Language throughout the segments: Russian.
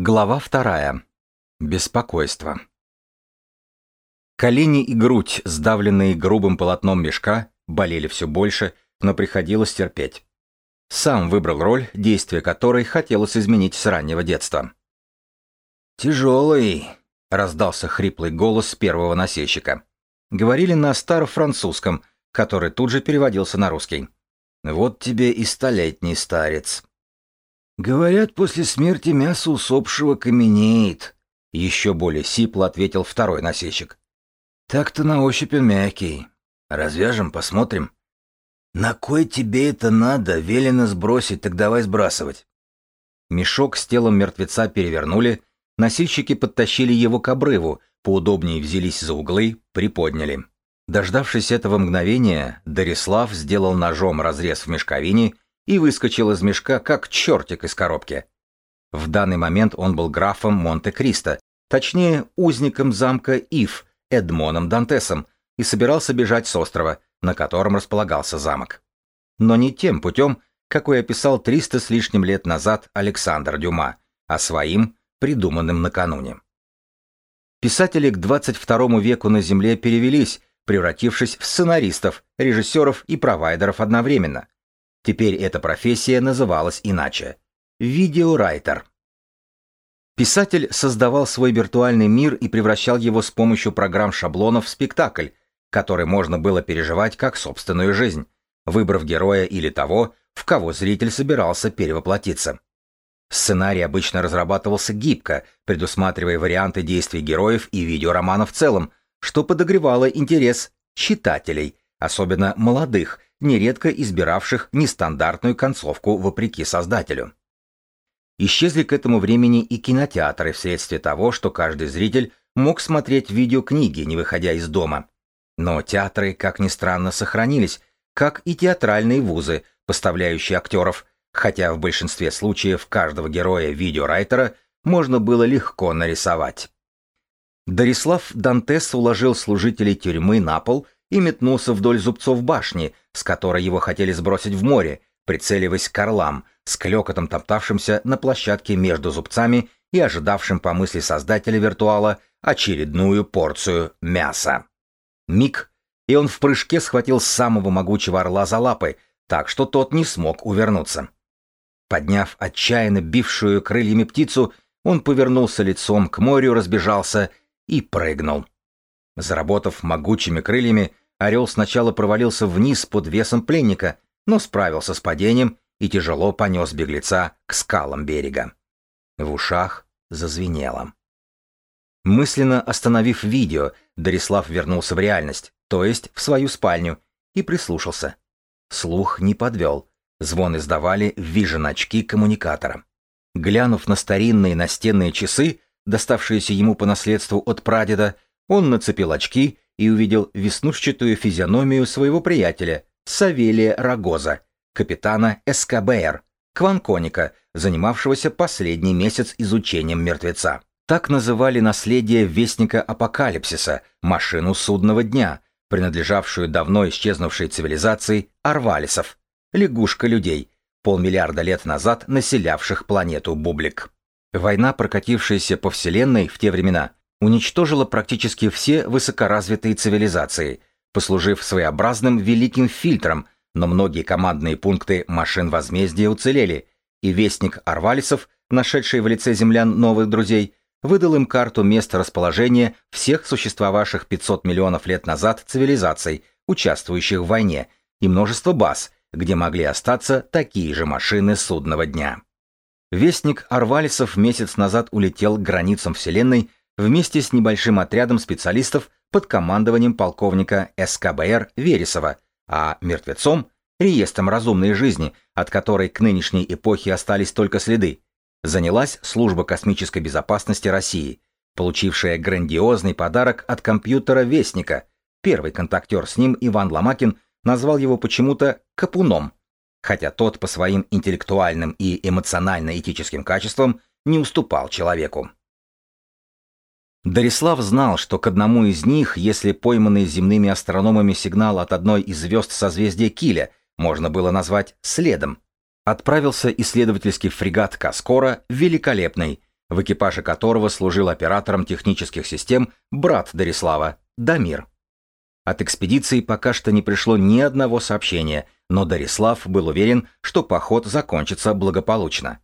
Глава вторая. Беспокойство. Колени и грудь, сдавленные грубым полотном мешка, болели все больше, но приходилось терпеть. Сам выбрал роль, действие которой хотелось изменить с раннего детства. «Тяжелый», — раздался хриплый голос первого носильщика. Говорили на старо-французском, который тут же переводился на русский. «Вот тебе и столетний старец». «Говорят, после смерти мясо усопшего каменеет», — еще более сипло ответил второй носильщик. «Так-то на ощупь он мягкий. Развяжем, посмотрим». «На кой тебе это надо? Велено сбросить, так давай сбрасывать». Мешок с телом мертвеца перевернули, носильщики подтащили его к обрыву, поудобнее взялись за углы, приподняли. Дождавшись этого мгновения, Дарислав сделал ножом разрез в мешковине и выскочил из мешка, как чертик из коробки. В данный момент он был графом Монте-Кристо, точнее, узником замка Ив, Эдмоном Дантесом, и собирался бежать с острова, на котором располагался замок. Но не тем путем, какой описал 300 с лишним лет назад Александр Дюма, а своим, придуманным накануне. Писатели к 22 веку на Земле перевелись, превратившись в сценаристов, режиссеров и провайдеров одновременно. Теперь эта профессия называлась иначе – видеорайтер. Писатель создавал свой виртуальный мир и превращал его с помощью программ-шаблонов в спектакль, который можно было переживать как собственную жизнь, выбрав героя или того, в кого зритель собирался перевоплотиться. Сценарий обычно разрабатывался гибко, предусматривая варианты действий героев и видеоромана в целом, что подогревало интерес читателей, особенно молодых, нередко избиравших нестандартную концовку вопреки создателю. Исчезли к этому времени и кинотеатры вследствие того, что каждый зритель мог смотреть видеокниги, не выходя из дома. Но театры, как ни странно, сохранились, как и театральные вузы, поставляющие актеров, хотя в большинстве случаев каждого героя видеорайтера можно было легко нарисовать. Дарислав Дантес уложил служителей тюрьмы на пол и метнулся вдоль зубцов башни, с которой его хотели сбросить в море, прицеливаясь к орлам, с клёкотом топтавшимся на площадке между зубцами и ожидавшим по мысли создателя виртуала очередную порцию мяса. Миг, и он в прыжке схватил самого могучего орла за лапы, так что тот не смог увернуться. Подняв отчаянно бившую крыльями птицу, он повернулся лицом к морю, разбежался и прыгнул. Заработав могучими крыльями, орел сначала провалился вниз под весом пленника, но справился с падением и тяжело понес беглеца к скалам берега. В ушах зазвенело. Мысленно остановив видео, Дарислав вернулся в реальность, то есть в свою спальню, и прислушался. Слух не подвел. Звон издавали вижен-очки коммуникатора. Глянув на старинные настенные часы, доставшиеся ему по наследству от прадеда, он нацепил очки и увидел веснушчатую физиономию своего приятеля, Савелия Рогоза, капитана СКБР, кванконика, занимавшегося последний месяц изучением мертвеца. Так называли наследие Вестника Апокалипсиса, машину судного дня, принадлежавшую давно исчезнувшей цивилизации Арвалисов, лягушка людей, полмиллиарда лет назад населявших планету Бублик. Война, прокатившаяся по Вселенной в те времена, уничтожила практически все высокоразвитые цивилизации, послужив своеобразным великим фильтром, но многие командные пункты машин возмездия уцелели, и вестник Арвалисов, нашедший в лице землян новых друзей, выдал им карту места расположения всех существовавших 500 миллионов лет назад цивилизаций, участвующих в войне, и множество баз, где могли остаться такие же машины судного дня. Вестник Арвалисов месяц назад улетел к границам Вселенной вместе с небольшим отрядом специалистов под командованием полковника СКБР Вересова, а мертвецом, реестром разумной жизни, от которой к нынешней эпохе остались только следы, занялась служба космической безопасности России, получившая грандиозный подарок от компьютера Вестника. Первый контактер с ним, Иван Ломакин, назвал его почему-то «капуном», хотя тот по своим интеллектуальным и эмоционально-этическим качествам не уступал человеку. Дарислав знал, что к одному из них, если пойманный земными астрономами сигнал от одной из звезд созвездия Киля можно было назвать следом, отправился исследовательский фрегат Каскора «Великолепный», в экипаже которого служил оператором технических систем брат Дарислава, Дамир. От экспедиции пока что не пришло ни одного сообщения, но Дарислав был уверен, что поход закончится благополучно.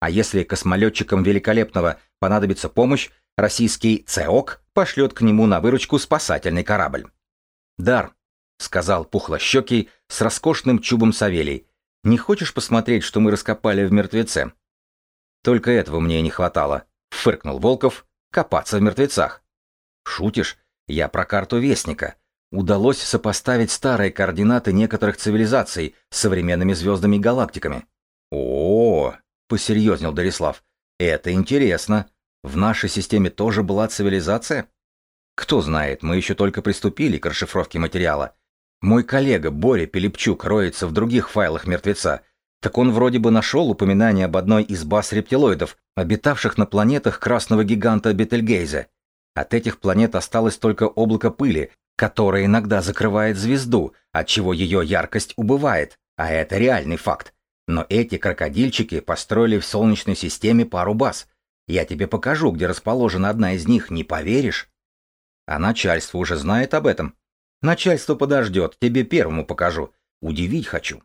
А если космолетчикам Великолепного понадобится помощь, российский ЦЕОК пошлет к нему на выручку спасательный корабль. «Дар», — сказал пухлощекий с роскошным чубом Савелий, — «не хочешь посмотреть, что мы раскопали в мертвеце?» «Только этого мне не хватало», — фыркнул Волков, — «копаться в мертвецах». «Шутишь? Я про карту Вестника. Удалось сопоставить старые координаты некоторых цивилизаций с современными звездами и галактиками». «О-о-о!» — посерьезнел Дарислав. «Это интересно. В нашей системе тоже была цивилизация? Кто знает, мы еще только приступили к расшифровке материала. Мой коллега Боря Пилипчук роется в других файлах мертвеца. Так он вроде бы нашел упоминание об одной из баз рептилоидов, обитавших на планетах красного гиганта Бетельгейзе. От этих планет осталось только облако пыли, которое иногда закрывает звезду, отчего ее яркость убывает, а это реальный факт. Но эти крокодильчики построили в Солнечной системе пару баз – я тебе покажу, где расположена одна из них, не поверишь? А начальство уже знает об этом. Начальство подождет, тебе первому покажу. Удивить хочу.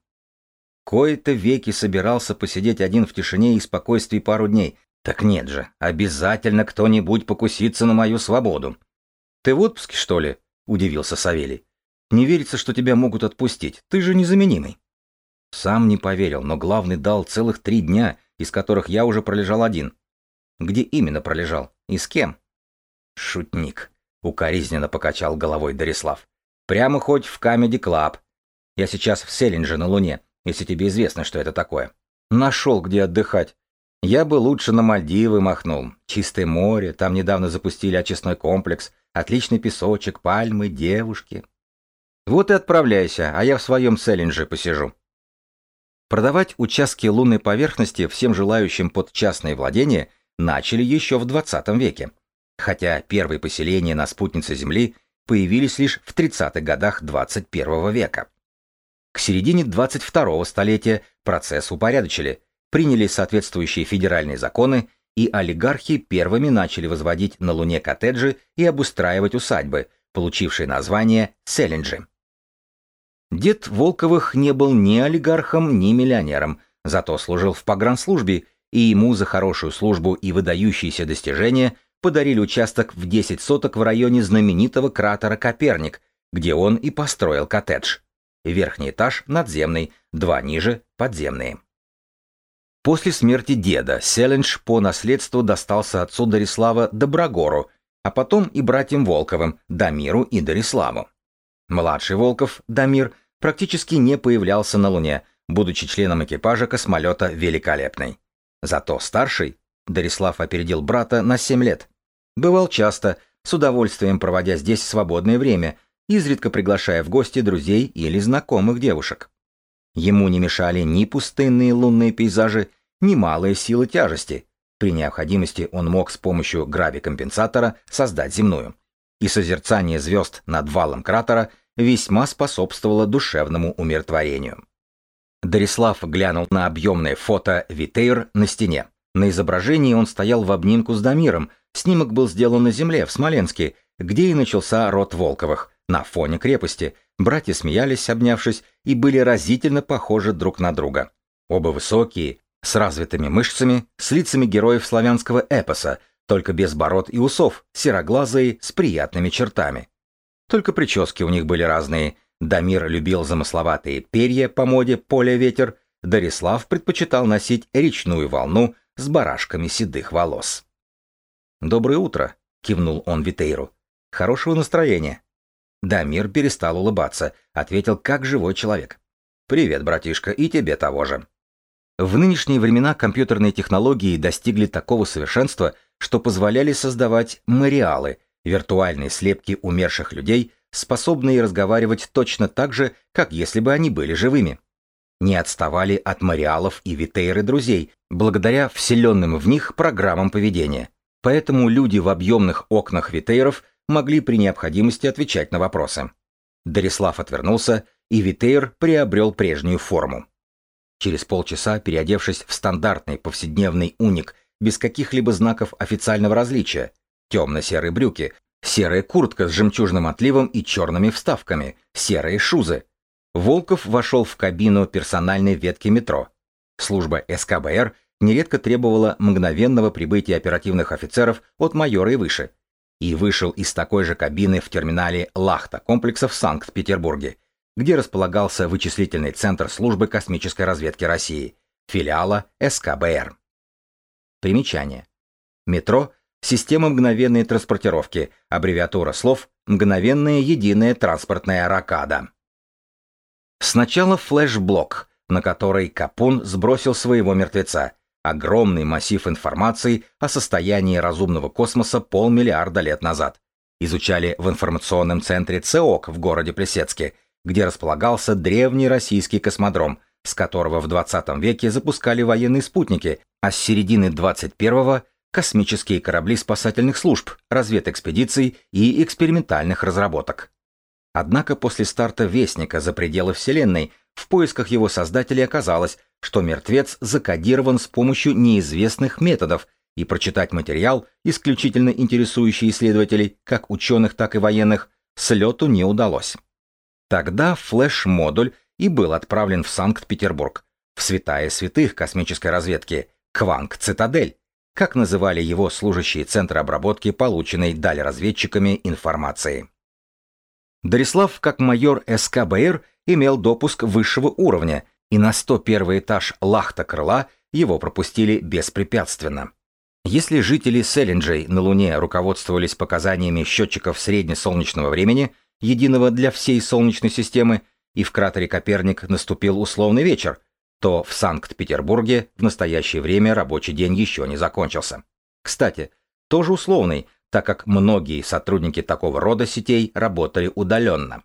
Кое-то веки собирался посидеть один в тишине и спокойствии пару дней. Так нет же, обязательно кто-нибудь покусится на мою свободу. Ты в отпуске, что ли? Удивился Савелий. Не верится, что тебя могут отпустить. Ты же незаменимый. Сам не поверил, но главный дал целых три дня, из которых я уже пролежал один. Где именно пролежал? И с кем? Шутник. Укоризненно покачал головой Дарислав. Прямо хоть в Comedy Club. Я сейчас в Селлинже на Луне, если тебе известно, что это такое. Нашел, где отдыхать. Я бы лучше на Мальдивы махнул. Чистое море, там недавно запустили очистной комплекс, отличный песочек, пальмы, девушки. Вот и отправляйся, а я в своем Селлинже посижу. Продавать участки лунной поверхности всем желающим под частное владение – начали еще в 20 веке, хотя первые поселения на спутнице Земли появились лишь в 30-х годах 21 века. К середине 22-го столетия процесс упорядочили, приняли соответствующие федеральные законы, и олигархи первыми начали возводить на Луне коттеджи и обустраивать усадьбы, получившие название Селлинджи. Дед Волковых не был ни олигархом, ни миллионером, зато служил в погранслужбе и ему за хорошую службу и выдающиеся достижения подарили участок в 10 соток в районе знаменитого кратера Коперник, где он и построил коттедж. Верхний этаж надземный, два ниже подземные. После смерти деда Селендж по наследству достался отцу Дарислава Доброгору, а потом и братьям Волковым, Дамиру и Дариславу. Младший Волков, Дамир, практически не появлялся на Луне, будучи членом экипажа космолета «Великолепный». Зато старший, Дарислав опередил брата на 7 лет. Бывал часто, с удовольствием проводя здесь свободное время, изредка приглашая в гости друзей или знакомых девушек. Ему не мешали ни пустынные лунные пейзажи, ни малые силы тяжести. При необходимости он мог с помощью гравикомпенсатора создать земную. И созерцание звезд над валом кратера весьма способствовало душевному умиротворению. Дарислав глянул на объемное фото Витейр на стене. На изображении он стоял в обнимку с Дамиром. Снимок был сделан на земле, в Смоленске, где и начался род Волковых, на фоне крепости. Братья смеялись, обнявшись, и были разительно похожи друг на друга. Оба высокие, с развитыми мышцами, с лицами героев славянского эпоса, только без бород и усов, сероглазые, с приятными чертами. Только прически у них были разные, Дамир любил замысловатые перья по моде «Поле-ветер», Дарислав предпочитал носить речную волну с барашками седых волос. «Доброе утро», — кивнул он Витейру. «Хорошего настроения». Дамир перестал улыбаться, ответил как живой человек. «Привет, братишка, и тебе того же». В нынешние времена компьютерные технологии достигли такого совершенства, что позволяли создавать мариалы, виртуальные слепки умерших людей способные разговаривать точно так же, как если бы они были живыми. Не отставали от Мариалов и Витейры друзей, благодаря вселенным в них программам поведения. Поэтому люди в объемных окнах Витейров могли при необходимости отвечать на вопросы. Дарислав отвернулся, и Витейр приобрел прежнюю форму. Через полчаса, переодевшись в стандартный повседневный уник без каких-либо знаков официального различия. Темно-серые брюки, серая куртка с жемчужным отливом и черными вставками, серые шузы. Волков вошел в кабину персональной ветки метро. Служба СКБР нередко требовала мгновенного прибытия оперативных офицеров от майора и выше. И вышел из такой же кабины в терминале Лахта комплекса в Санкт-Петербурге, где располагался вычислительный центр службы космической разведки России, филиала СКБР. Примечание. Метро – система мгновенной транспортировки, аббревиатура слов «Мгновенная единая транспортная ракада». Сначала флеш-блок, на который Капун сбросил своего мертвеца, огромный массив информации о состоянии разумного космоса полмиллиарда лет назад. Изучали в информационном центре ЦЕОК в городе Плесецке, где располагался древний российский космодром, с которого в 20 веке запускали военные спутники, а с середины 21-го космические корабли спасательных служб, разведэкспедиций и экспериментальных разработок. Однако после старта Вестника за пределы Вселенной в поисках его создателей оказалось, что мертвец закодирован с помощью неизвестных методов, и прочитать материал, исключительно интересующий исследователей, как ученых, так и военных, с лету не удалось. Тогда флеш-модуль и был отправлен в Санкт-Петербург, в святая святых космической разведки, Кванг-Цитадель, как называли его служащие Центра обработки полученной даль разведчиками информации. Дарислав, как майор СКБР, имел допуск высшего уровня, и на 101 этаж Лахта-Крыла его пропустили беспрепятственно. Если жители Селлинджей на Луне руководствовались показаниями счетчиков среднесолнечного времени, единого для всей Солнечной системы, и в кратере Коперник наступил условный вечер, то в Санкт-Петербурге в настоящее время рабочий день еще не закончился. Кстати, тоже условный, так как многие сотрудники такого рода сетей работали удаленно.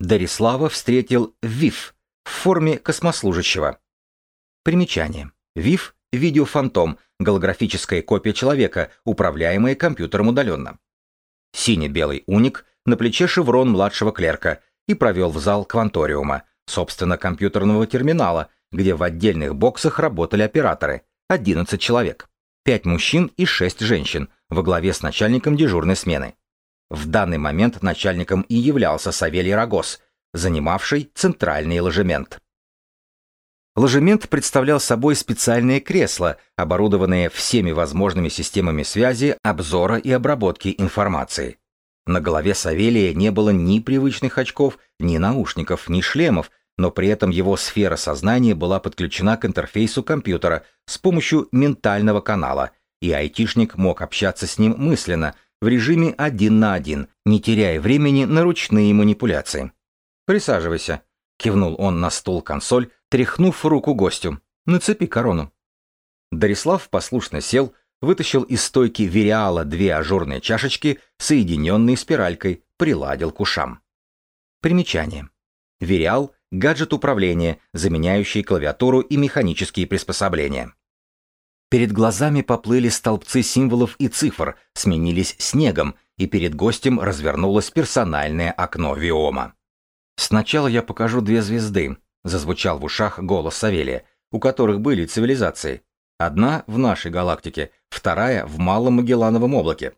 Дарислава встретил ВИФ в форме космослужащего. Примечание. ВИФ – видеофантом, голографическая копия человека, управляемая компьютером удаленно. Сине-белый уник, на плече шеврон младшего клерка и провел в зал кванториума, собственно компьютерного терминала, где в отдельных боксах работали операторы, 11 человек, 5 мужчин и 6 женщин, во главе с начальником дежурной смены. В данный момент начальником и являлся Савелий Рогос, занимавший центральный ложемент. Ложемент представлял собой специальные кресла, оборудованные всеми возможными системами связи, обзора и обработки информации. На голове Савелия не было ни привычных очков, ни наушников, ни шлемов, но при этом его сфера сознания была подключена к интерфейсу компьютера с помощью ментального канала, и айтишник мог общаться с ним мысленно, в режиме один на один, не теряя времени на ручные манипуляции. «Присаживайся», — кивнул он на стул-консоль, тряхнув руку гостю. «Нацепи корону». Дарислав послушно сел, вытащил из стойки Вериала две ажурные чашечки, соединенные спиралькой, приладил к ушам. Примечание. Вериал — гаджет управления, заменяющий клавиатуру и механические приспособления. Перед глазами поплыли столбцы символов и цифр, сменились снегом, и перед гостем развернулось персональное окно Виома. «Сначала я покажу две звезды», — зазвучал в ушах голос Савелия, у которых были цивилизации. Одна в нашей галактике, вторая в Малом Магеллановом облаке.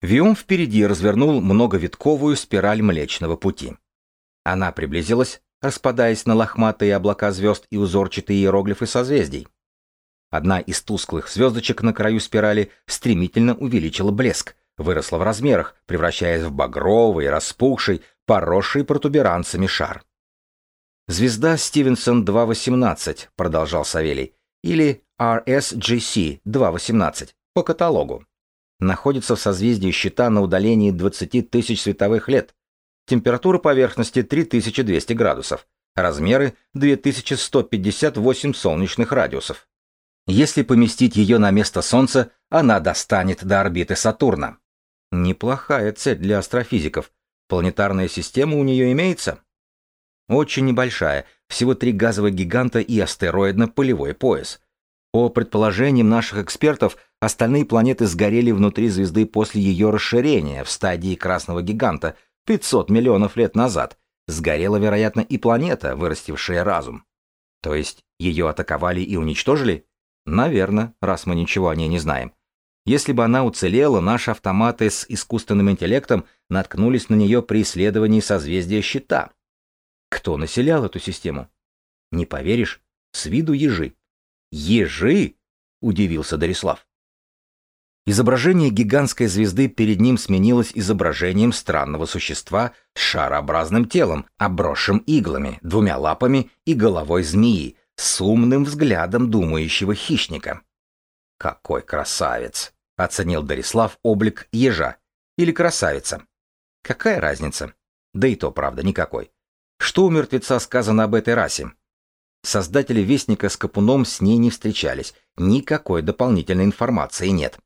Виом впереди развернул многовитковую спираль Млечного Пути. Она приблизилась, распадаясь на лохматые облака звезд и узорчатые иероглифы созвездий. Одна из тусклых звездочек на краю спирали стремительно увеличила блеск, выросла в размерах, превращаясь в багровый, распухший, поросший протуберанцами шар. «Звезда Стивенсон-218», — продолжал Савелий, или RSGC-218 по каталогу. Находится в созвездии щита на удалении 20 тысяч световых лет. Температура поверхности 3200 градусов. Размеры 2158 солнечных радиусов. Если поместить ее на место Солнца, она достанет до орбиты Сатурна. Неплохая цель для астрофизиков. Планетарная система у нее имеется? Очень небольшая, всего три газовых гиганта и астероидно-полевой пояс. По предположениям наших экспертов, остальные планеты сгорели внутри звезды после ее расширения в стадии красного гиганта 500 миллионов лет назад. Сгорела, вероятно, и планета, вырастившая разум. То есть ее атаковали и уничтожили? Наверное, раз мы ничего о ней не знаем. Если бы она уцелела, наши автоматы с искусственным интеллектом наткнулись на нее при исследовании созвездия Щита. Кто населял эту систему? Не поверишь, с виду ежи. Ежи? Удивился Дарислав. Изображение гигантской звезды перед ним сменилось изображением странного существа с шарообразным телом, обросшим иглами, двумя лапами и головой змеи, с умным взглядом думающего хищника. «Какой красавец!» — оценил Дарислав облик ежа. Или красавица. Какая разница? Да и то, правда, никакой. Что у мертвеца сказано об этой расе? Создатели Вестника с Капуном с ней не встречались, никакой дополнительной информации нет.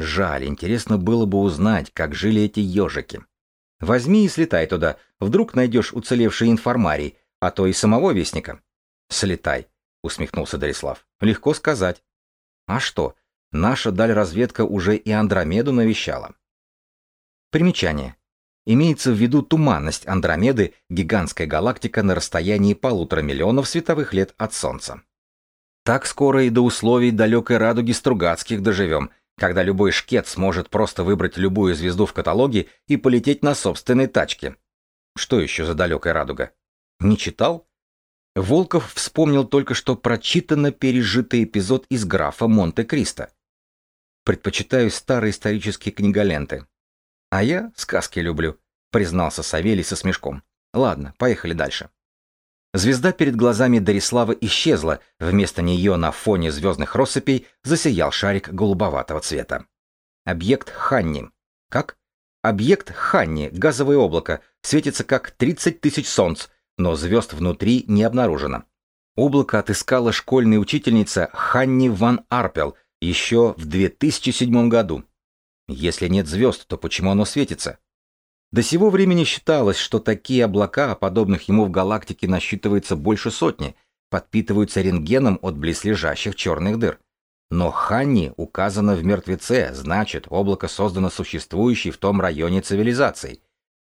Жаль, интересно было бы узнать, как жили эти ежики. Возьми и слетай туда, вдруг найдешь уцелевший информарий, а то и самого Вестника. Слетай, усмехнулся Дарислав. Легко сказать. А что, наша даль-разведка уже и Андромеду навещала. Примечание. Имеется в виду туманность Андромеды, гигантская галактика на расстоянии полутора миллионов световых лет от Солнца. Так скоро и до условий далекой радуги Стругацких доживем, когда любой шкет сможет просто выбрать любую звезду в каталоге и полететь на собственной тачке. Что еще за далекая радуга? Не читал? Волков вспомнил только что прочитанно пережитый эпизод из графа Монте-Кристо. Предпочитаю старые исторические книголенты. А я сказки люблю, признался Савелий со смешком. Ладно, поехали дальше. Звезда перед глазами Дарислава исчезла, вместо нее на фоне звездных россыпей засиял шарик голубоватого цвета. Объект Ханни. Как? Объект Ханни, газовое облако, светится как 30 тысяч солнц, но звезд внутри не обнаружено. Облако отыскала школьная учительница Ханни Ван Арпел еще в 2007 году. Если нет звезд, то почему оно светится? До сего времени считалось, что такие облака, подобных ему в галактике, насчитывается больше сотни, подпитываются рентгеном от близлежащих черных дыр. Но Ханни указано в мертвеце, значит, облако создано существующей в том районе цивилизацией.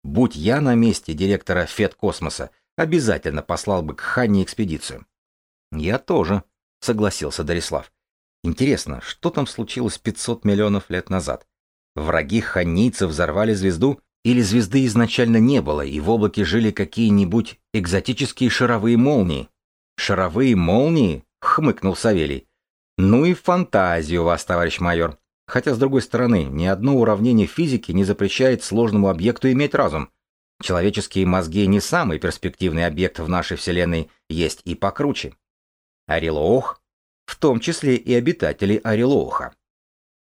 Будь я на месте директора Федкосмоса, обязательно послал бы к Ханни экспедицию. Я тоже, согласился Дарислав. Интересно, что там случилось 500 миллионов лет назад? Враги ханнийцев взорвали звезду, или звезды изначально не было, и в облаке жили какие-нибудь экзотические шаровые молнии? Шаровые молнии? хмыкнул Савелий. Ну и фантазию у вас, товарищ майор. Хотя, с другой стороны, ни одно уравнение физики не запрещает сложному объекту иметь разум. Человеческие мозги не самый перспективный объект в нашей Вселенной, есть и покруче. Орелоох, в том числе и обитатели Орелооха.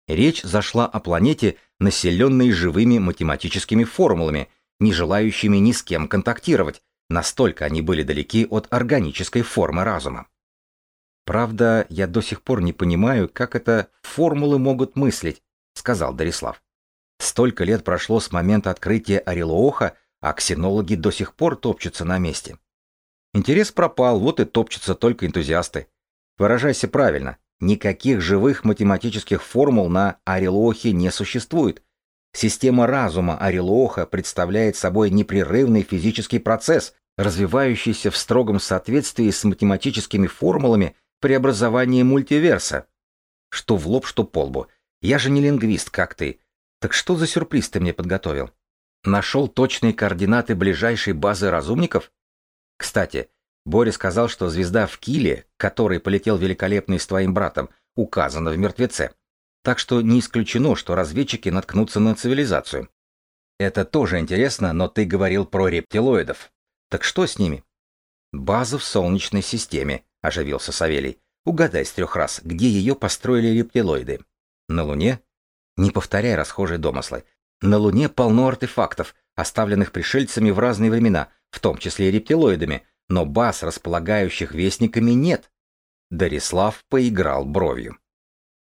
Речь зашла о планете, населенной живыми математическими формулами, не желающими ни с кем контактировать, настолько они были далеки от органической формы разума. Правда, я до сих пор не понимаю, как это формулы могут мыслить, сказал Дарислав. Столько лет прошло с момента открытия Орелооха, а ксенологи до сих пор топчутся на месте. Интерес пропал, вот и топчутся только энтузиасты. Выражайся правильно, Никаких живых математических формул на Орелохе не существует. Система разума Орелоха представляет собой непрерывный физический процесс, развивающийся в строгом соответствии с математическими формулами преобразования мультиверса. Что в лоб, что по лбу. Я же не лингвист, как ты. Так что за сюрприз ты мне подготовил? Нашел точные координаты ближайшей базы разумников? Кстати, Боря сказал, что звезда в Киле, который полетел великолепный с твоим братом, указана в мертвеце. Так что не исключено, что разведчики наткнутся на цивилизацию. Это тоже интересно, но ты говорил про рептилоидов. Так что с ними? База в Солнечной системе, оживился Савелий. Угадай с трех раз, где ее построили рептилоиды. На Луне? Не повторяй расхожие домыслы. На Луне полно артефактов, оставленных пришельцами в разные времена, в том числе и рептилоидами, но баз, располагающих вестниками, нет. Дарислав поиграл бровью.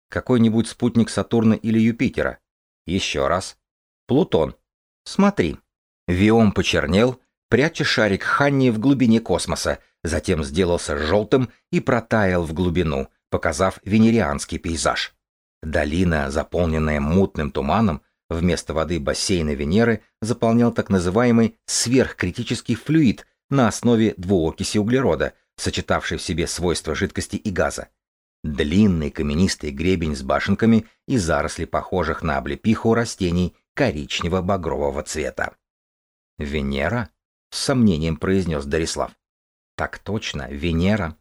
Какой-нибудь спутник Сатурна или Юпитера? Еще раз. Плутон. Смотри. Виом почернел, пряча шарик Ханни в глубине космоса, затем сделался желтым и протаял в глубину, показав венерианский пейзаж. Долина, заполненная мутным туманом, вместо воды бассейна Венеры заполнял так называемый сверхкритический флюид, на основе двуокиси углерода, сочетавшей в себе свойства жидкости и газа. длинный каменистый гребень с башенками и заросли похожих на облепиху растений коричнево-багрового цвета. «Венера?» — с сомнением произнес Дарислав. «Так точно, Венера».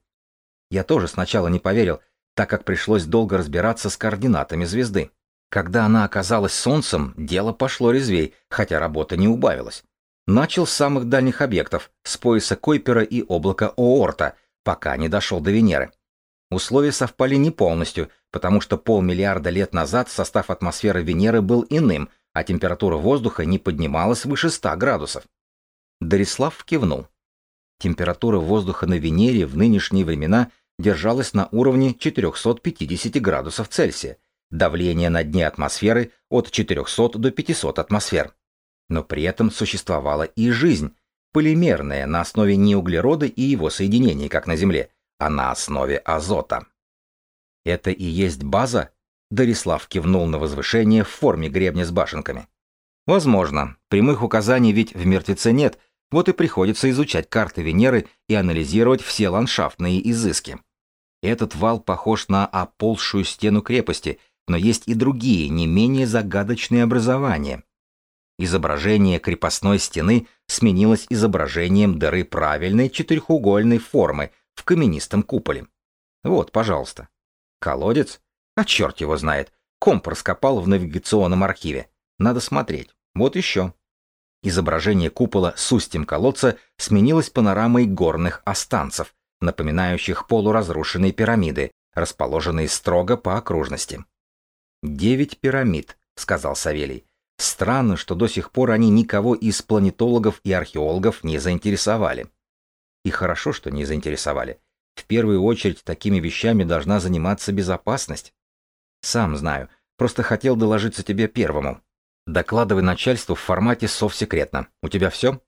Я тоже сначала не поверил, так как пришлось долго разбираться с координатами звезды. Когда она оказалась Солнцем, дело пошло резвей, хотя работа не убавилась. Начал с самых дальних объектов, с пояса Койпера и облака Оорта, пока не дошел до Венеры. Условия совпали не полностью, потому что полмиллиарда лет назад состав атмосферы Венеры был иным, а температура воздуха не поднималась выше 100 градусов. Дарислав кивнул. Температура воздуха на Венере в нынешние времена держалась на уровне 450 градусов Цельсия, давление на дне атмосферы от 400 до 500 атмосфер. Но при этом существовала и жизнь, полимерная на основе не углерода и его соединений, как на Земле, а на основе азота. Это и есть база? Дарислав кивнул на возвышение в форме гребня с башенками. Возможно, прямых указаний ведь в мертвеце нет, вот и приходится изучать карты Венеры и анализировать все ландшафтные изыски. Этот вал похож на оползшую стену крепости, но есть и другие, не менее загадочные образования. Изображение крепостной стены сменилось изображением дыры правильной четырехугольной формы в каменистом куполе. Вот, пожалуйста. Колодец? А черт его знает. Комп раскопал в навигационном архиве. Надо смотреть. Вот еще. Изображение купола с устьем колодца сменилось панорамой горных останцев, напоминающих полуразрушенные пирамиды, расположенные строго по окружности. «Девять пирамид», — сказал Савелий. «Странно, что до сих пор они никого из планетологов и археологов не заинтересовали». И хорошо, что не заинтересовали. В первую очередь такими вещами должна заниматься безопасность. Сам знаю, просто хотел доложиться тебе первому. Докладывай начальству в формате совсекретно. У тебя все?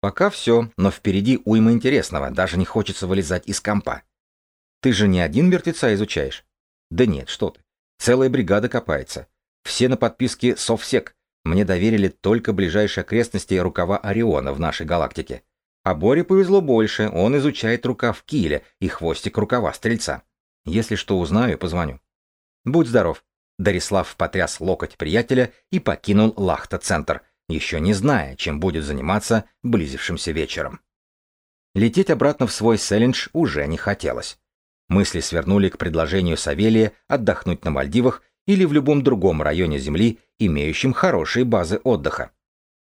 Пока все, но впереди уйма интересного, даже не хочется вылезать из компа. Ты же не один мертвеца изучаешь? Да нет, что ты. Целая бригада копается. Все на подписке Совсек. Мне доверили только ближайшие окрестности рукава Ориона в нашей галактике. А Боре повезло больше, он изучает рукав Киля и хвостик рукава Стрельца. Если что узнаю, позвоню. Будь здоров. Дарислав потряс локоть приятеля и покинул Лахта-центр, еще не зная, чем будет заниматься близившимся вечером. Лететь обратно в свой Селлендж уже не хотелось. Мысли свернули к предложению Савелия отдохнуть на Мальдивах или в любом другом районе Земли, имеющем хорошие базы отдыха.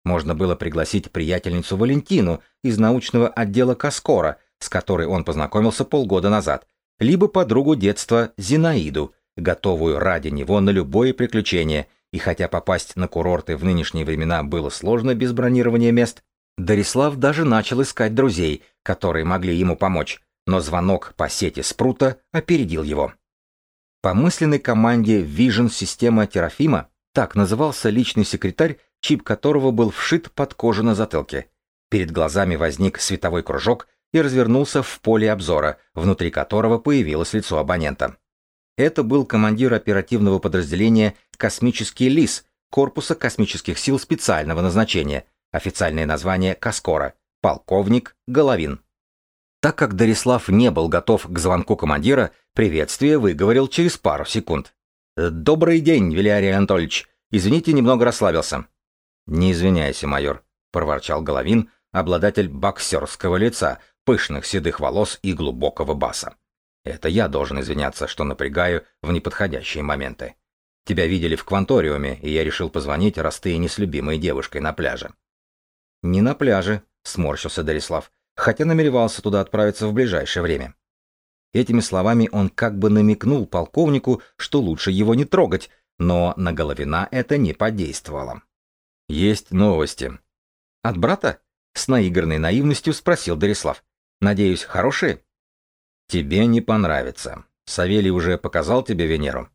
Можно было пригласить приятельницу Валентину из научного отдела Каскора, с которой он познакомился полгода назад, либо подругу детства Зинаиду, готовую ради него на любое приключение, и хотя попасть на курорты в нынешние времена было сложно без бронирования мест, Дарислав даже начал искать друзей, которые могли ему помочь, но звонок по сети Спрута опередил его. По мысленной команде Vision система Терафима так назывался личный секретарь, чип которого был вшит под кожу на затылке. Перед глазами возник световой кружок и развернулся в поле обзора, внутри которого появилось лицо абонента. Это был командир оперативного подразделения «Космический лис» Корпуса космических сил специального назначения, официальное название Каскора, полковник Головин. Так как Дарислав не был готов к звонку командира, приветствие выговорил через пару секунд. «Добрый день, Вилярий Анатольевич. Извините, немного расслабился». «Не извиняйся, майор», — проворчал Головин, обладатель боксерского лица, пышных седых волос и глубокого баса. «Это я должен извиняться, что напрягаю в неподходящие моменты. Тебя видели в кванториуме, и я решил позвонить, раз ты не с любимой девушкой на пляже». «Не на пляже», — сморщился Дарислав хотя намеревался туда отправиться в ближайшее время. Этими словами он как бы намекнул полковнику, что лучше его не трогать, но на Головина это не подействовало. «Есть новости». «От брата?» — с наигранной наивностью спросил Дарислав. «Надеюсь, хорошие?» «Тебе не понравится. Савелий уже показал тебе Венеру?»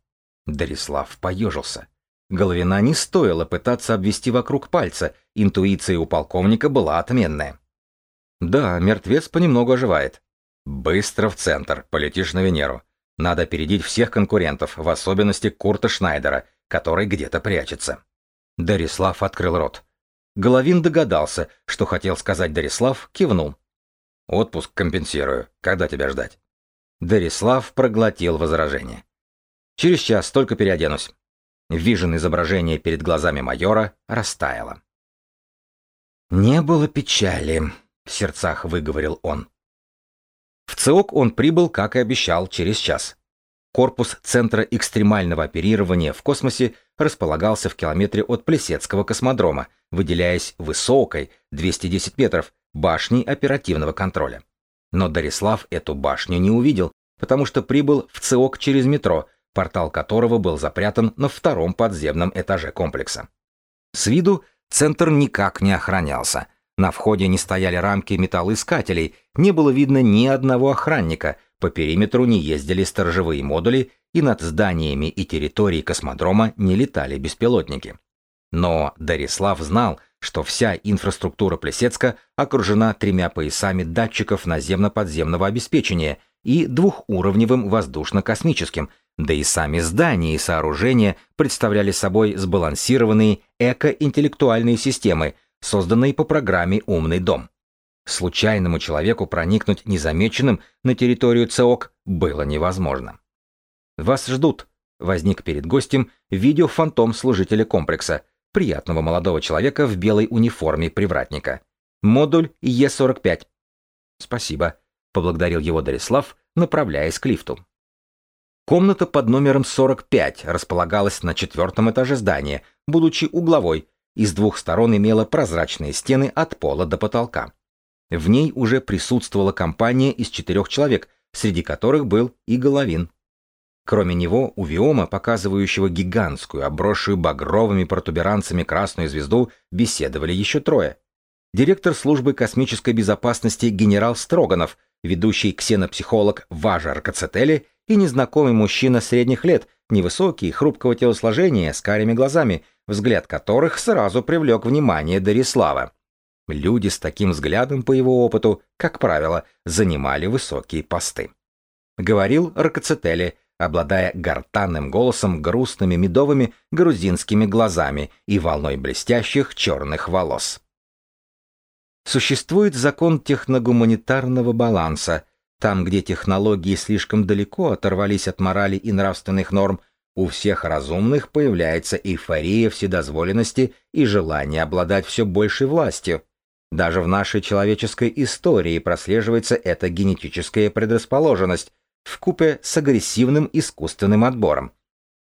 Дарислав поежился. Головина не стоило пытаться обвести вокруг пальца, интуиция у полковника была отменная. Да, мертвец понемногу оживает. Быстро в центр, полетишь на Венеру. Надо опередить всех конкурентов, в особенности Курта Шнайдера, который где-то прячется. Дарислав открыл рот. Головин догадался, что хотел сказать Дарислав, кивнул. «Отпуск компенсирую. Когда тебя ждать?» Дарислав проглотил возражение. Через час только переоденусь. Вижен изображение перед глазами майора растаяло. «Не было печали», — в сердцах выговорил он. В ЦИОК он прибыл, как и обещал, через час. Корпус Центра экстремального оперирования в космосе располагался в километре от Плесецкого космодрома, выделяясь высокой, 210 метров, башней оперативного контроля. Но Дарислав эту башню не увидел, потому что прибыл в ЦИОК через метро, портал которого был запрятан на втором подземном этаже комплекса. С виду центр никак не охранялся. На входе не стояли рамки металлоискателей, не было видно ни одного охранника, по периметру не ездили сторожевые модули, и над зданиями и территорией космодрома не летали беспилотники. Но Дарислав знал, что вся инфраструктура Плесецка окружена тремя поясами датчиков наземно-подземного обеспечения и двухуровневым воздушно-космическим, да и сами здания и сооружения представляли собой сбалансированные эко-интеллектуальные системы, созданные по программе «Умный дом». Случайному человеку проникнуть незамеченным на территорию ЦОК было невозможно. «Вас ждут», — возник перед гостем видеофантом служителя комплекса, приятного молодого человека в белой униформе привратника. Модуль Е-45. «Спасибо», — поблагодарил его Дарислав, направляясь к лифту. Комната под номером 45 располагалась на четвертом этаже здания, будучи угловой, и с двух сторон имела прозрачные стены от пола до потолка. В ней уже присутствовала компания из четырех человек, среди которых был и Головин. Кроме него, у Виома, показывающего гигантскую, обросшую багровыми протуберанцами красную звезду, беседовали еще трое. Директор службы космической безопасности генерал Строганов, ведущий ксенопсихолог Важа Аркацетели и незнакомый мужчина средних лет, невысокий, хрупкого телосложения, с карими глазами, взгляд которых сразу привлек внимание Дарислава. Люди с таким взглядом, по его опыту, как правило, занимали высокие посты. Говорил Рокоцетели, обладая гортанным голосом, грустными медовыми грузинскими глазами и волной блестящих черных волос. Существует закон техногуманитарного баланса. Там, где технологии слишком далеко оторвались от морали и нравственных норм, у всех разумных появляется эйфория вседозволенности и желание обладать все большей властью. Даже в нашей человеческой истории прослеживается эта генетическая предрасположенность в купе с агрессивным искусственным отбором.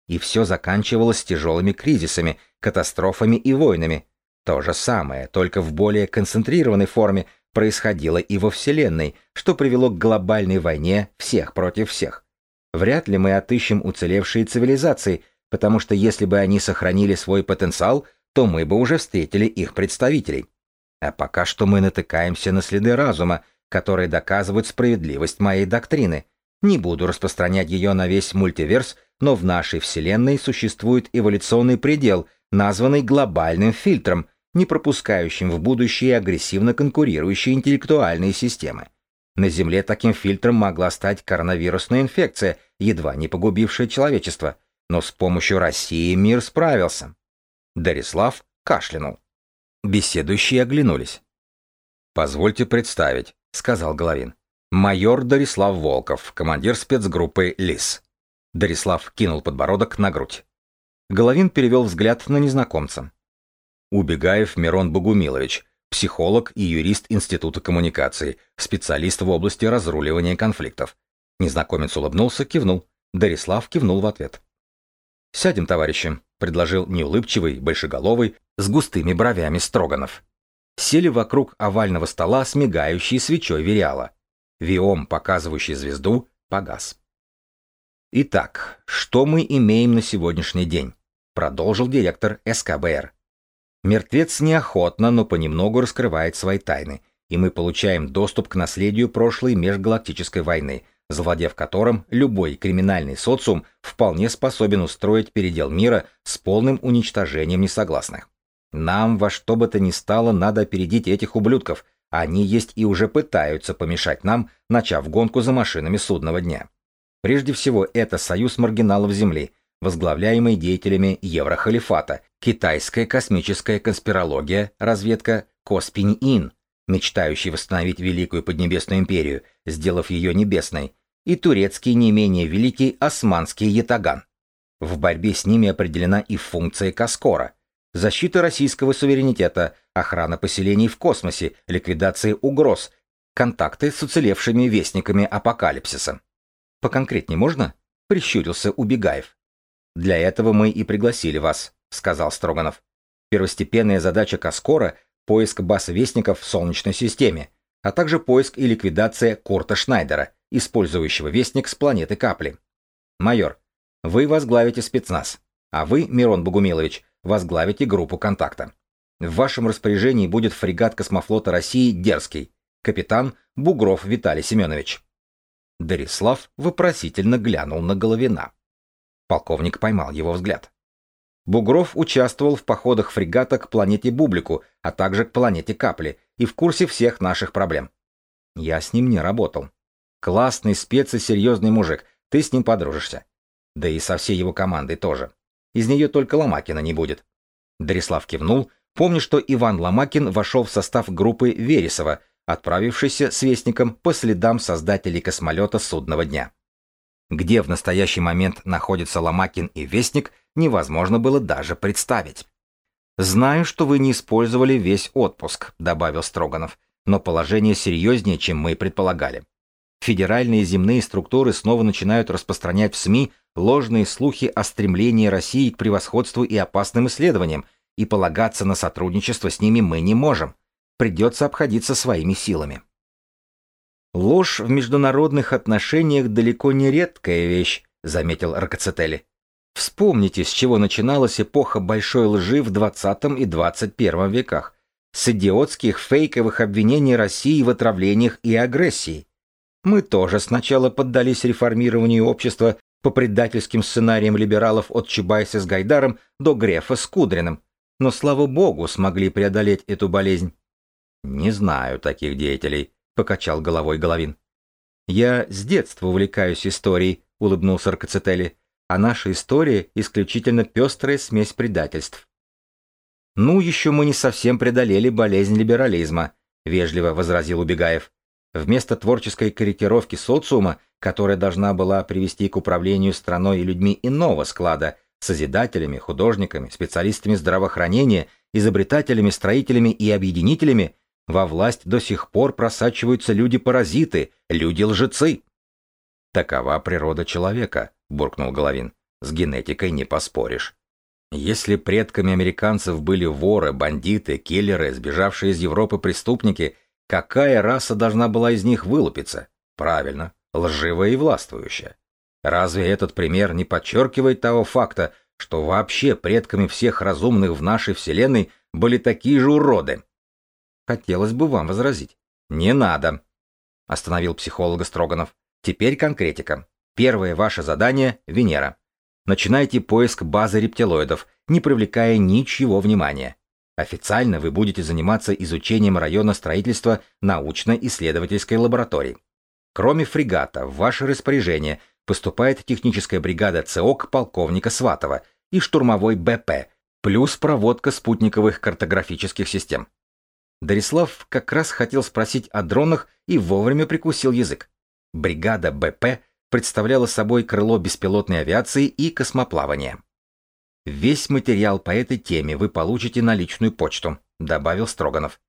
И все заканчивалось тяжелыми кризисами, катастрофами и войнами. То же самое, только в более концентрированной форме, происходило и во Вселенной, что привело к глобальной войне всех против всех. Вряд ли мы отыщем уцелевшие цивилизации, потому что если бы они сохранили свой потенциал, то мы бы уже встретили их представителей. А пока что мы натыкаемся на следы разума, которые доказывают справедливость моей доктрины. Не буду распространять ее на весь мультиверс, но в нашей Вселенной существует эволюционный предел, названный глобальным фильтром, не пропускающим в будущее агрессивно конкурирующие интеллектуальные системы. На Земле таким фильтром могла стать коронавирусная инфекция, едва не погубившая человечество, но с помощью России мир справился. Дарислав кашлянул. Беседующие оглянулись. «Позвольте представить», — сказал Головин. «Майор Дарислав Волков, командир спецгруппы ЛИС». Дарислав кинул подбородок на грудь. Головин перевел взгляд на незнакомца. Убегаев Мирон Богумилович, психолог и юрист Института коммуникации, специалист в области разруливания конфликтов. Незнакомец улыбнулся, кивнул. Дарислав кивнул в ответ. «Сядем, товарищи», — предложил неулыбчивый, большеголовый, с густыми бровями Строганов. Сели вокруг овального стола с мигающей свечой Вериала. Виом, показывающий звезду, погас. «Итак, что мы имеем на сегодняшний день?» — продолжил директор СКБР. Мертвец неохотно, но понемногу раскрывает свои тайны, и мы получаем доступ к наследию прошлой межгалактической войны, завладев которым любой криминальный социум вполне способен устроить передел мира с полным уничтожением несогласных. Нам во что бы то ни стало надо опередить этих ублюдков, они есть и уже пытаются помешать нам, начав гонку за машинами судного дня. Прежде всего, это союз маргиналов Земли, возглавляемый деятелями Еврохалифата, китайская космическая конспирология, разведка Коспинь-Ин, мечтающий восстановить Великую Поднебесную империю, сделав ее небесной, и турецкий не менее великий османский ятаган. В борьбе с ними определена и функция Каскора – защита российского суверенитета, охрана поселений в космосе, ликвидация угроз, контакты с уцелевшими вестниками апокалипсиса. Поконкретнее можно? Прищурился Убегаев. Для этого мы и пригласили вас, сказал Строганов. Первостепенная задача Каскора – поиск баз вестников в Солнечной системе, а также поиск и ликвидация Курта Шнайдера, использующего вестник с планеты Капли. Майор, вы возглавите спецназ, а вы, Мирон Богумилович, возглавите группу контакта. В вашем распоряжении будет фрегат космофлота России «Дерзкий», капитан Бугров Виталий Семенович. Дарислав вопросительно глянул на Головина. Полковник поймал его взгляд. Бугров участвовал в походах фрегата к планете Бублику, а также к планете Капли, и в курсе всех наших проблем. Я с ним не работал. Классный спец и серьезный мужик, ты с ним подружишься. Да и со всей его командой тоже. Из нее только Ломакина не будет. Дарислав кивнул, помня, что Иван Ломакин вошел в состав группы Вересова, отправившейся с вестником по следам создателей космолета судного дня. Где в настоящий момент находятся Ломакин и Вестник, невозможно было даже представить. «Знаю, что вы не использовали весь отпуск», — добавил Строганов, «но положение серьезнее, чем мы предполагали. Федеральные земные структуры снова начинают распространять в СМИ ложные слухи о стремлении России к превосходству и опасным исследованиям, и полагаться на сотрудничество с ними мы не можем. Придется обходиться своими силами. Ложь в международных отношениях далеко не редкая вещь, заметил Рокоцетели. Вспомните, с чего начиналась эпоха большой лжи в 20 и 21 веках, с идиотских фейковых обвинений России в отравлениях и агрессии. Мы тоже сначала поддались реформированию общества по предательским сценариям либералов от Чубайса с Гайдаром до Грефа с Кудриным, но, слава богу, смогли преодолеть эту болезнь. Не знаю таких деятелей, покачал головой Головин. Я с детства увлекаюсь историей, улыбнулся Аркацетели, а наша история исключительно пестрая смесь предательств. Ну, еще мы не совсем преодолели болезнь либерализма, вежливо возразил Убегаев. Вместо творческой корректировки социума, которая должна была привести к управлению страной и людьми иного склада, созидателями, художниками, специалистами здравоохранения, изобретателями, строителями и объединителями, во власть до сих пор просачиваются люди-паразиты, люди-лжецы. Такова природа человека, буркнул Головин. С генетикой не поспоришь. Если предками американцев были воры, бандиты, киллеры, сбежавшие из Европы преступники, какая раса должна была из них вылупиться? Правильно, лживая и властвующая. Разве этот пример не подчеркивает того факта, что вообще предками всех разумных в нашей Вселенной были такие же уроды? Хотелось бы вам возразить. Не надо. Остановил психолога Строганов. Теперь конкретика. Первое ваше задание — Венера. Начинайте поиск базы рептилоидов, не привлекая ничего внимания. Официально вы будете заниматься изучением района строительства научно-исследовательской лаборатории. Кроме фрегата, в ваше распоряжение поступает техническая бригада ЦОК полковника Сватова и штурмовой БП, плюс проводка спутниковых картографических систем. Дарислав как раз хотел спросить о дронах и вовремя прикусил язык. Бригада БП представляла собой крыло беспилотной авиации и космоплавания. «Весь материал по этой теме вы получите на личную почту», — добавил Строганов.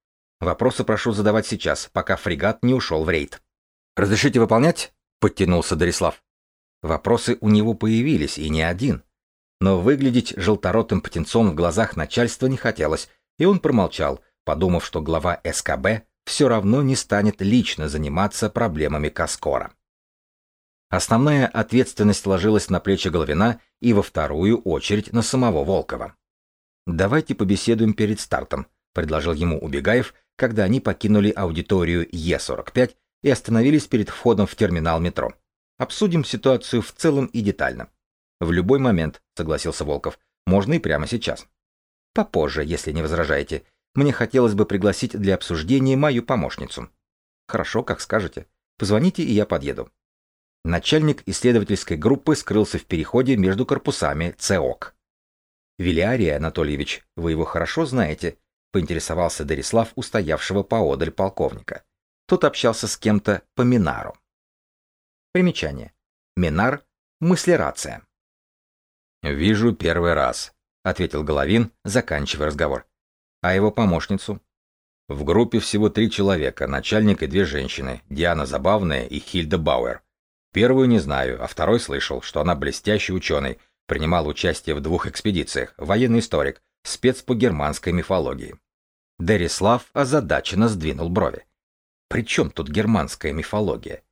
«Вопросы прошу задавать сейчас, пока фрегат не ушел в рейд». «Разрешите выполнять?» — подтянулся Дарислав. Вопросы у него появились, и не один. Но выглядеть желторотым птенцом в глазах начальства не хотелось, и он промолчал, подумав, что глава СКБ все равно не станет лично заниматься проблемами Каскора. Основная ответственность ложилась на плечи Головина и во вторую очередь на самого Волкова. «Давайте побеседуем перед стартом», — предложил ему Убегаев, когда они покинули аудиторию Е45 и остановились перед входом в терминал метро. «Обсудим ситуацию в целом и детально». «В любой момент», — согласился Волков, — «можно и прямо сейчас». «Попозже, если не возражаете. Мне хотелось бы пригласить для обсуждения мою помощницу. Хорошо, как скажете. Позвоните, и я подъеду. Начальник исследовательской группы скрылся в переходе между корпусами ЦОК. Вилярия Анатольевич, вы его хорошо знаете, поинтересовался Дарислав устоявшего поодаль полковника. Тот общался с кем-то по Минару. Примечание. Минар – мыслерация. «Вижу первый раз», — ответил Головин, заканчивая разговор. «А его помощницу?» В группе всего три человека, начальник и две женщины, Диана Забавная и Хильда Бауэр. Первую не знаю, а второй слышал, что она блестящий ученый, принимал участие в двух экспедициях, военный историк, спец по германской мифологии. Дерислав озадаченно сдвинул брови. «При чем тут германская мифология?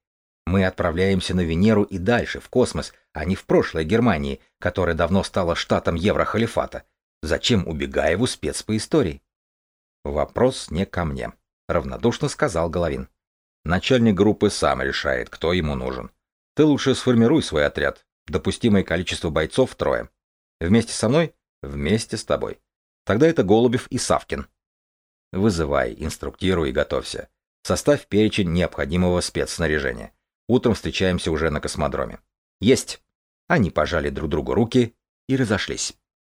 Мы отправляемся на Венеру и дальше, в космос, а не в прошлое Германии, которая давно стала штатом Еврохалифата. Зачем Убегаеву спец по истории?» «Вопрос не ко мне», — равнодушно сказал Головин. «Начальник группы сам решает, кто ему нужен. Ты лучше сформируй свой отряд. Допустимое количество бойцов трое. Вместе со мной? Вместе с тобой. Тогда это Голубев и Савкин. Вызывай, инструктируй и готовься. Составь перечень необходимого спецснаряжения. Утром встречаемся уже на космодроме. Есть. Они пожали друг другу руки и разошлись.